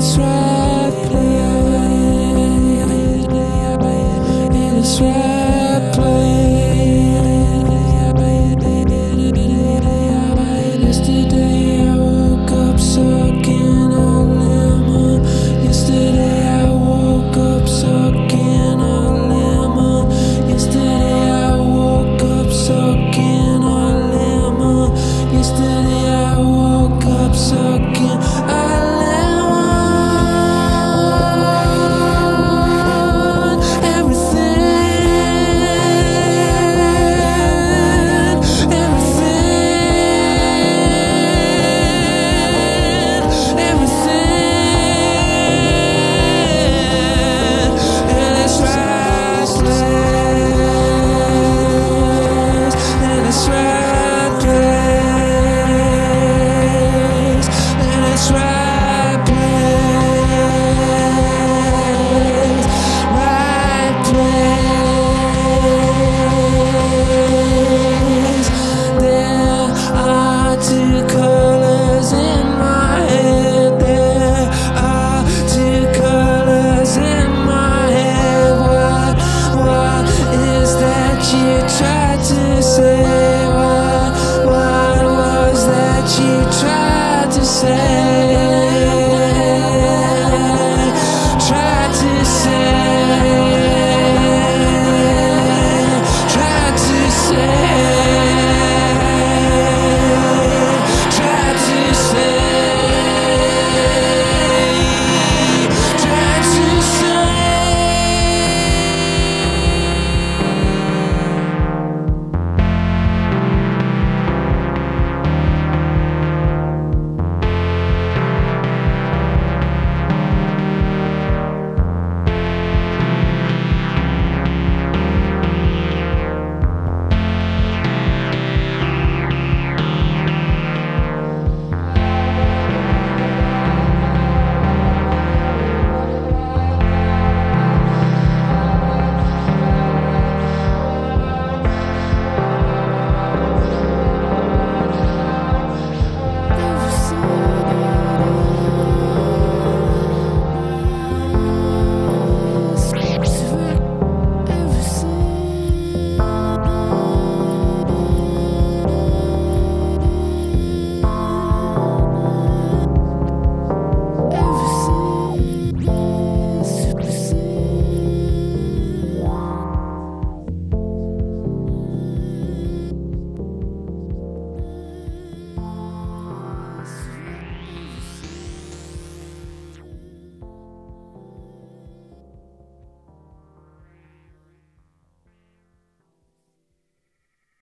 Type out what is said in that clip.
right.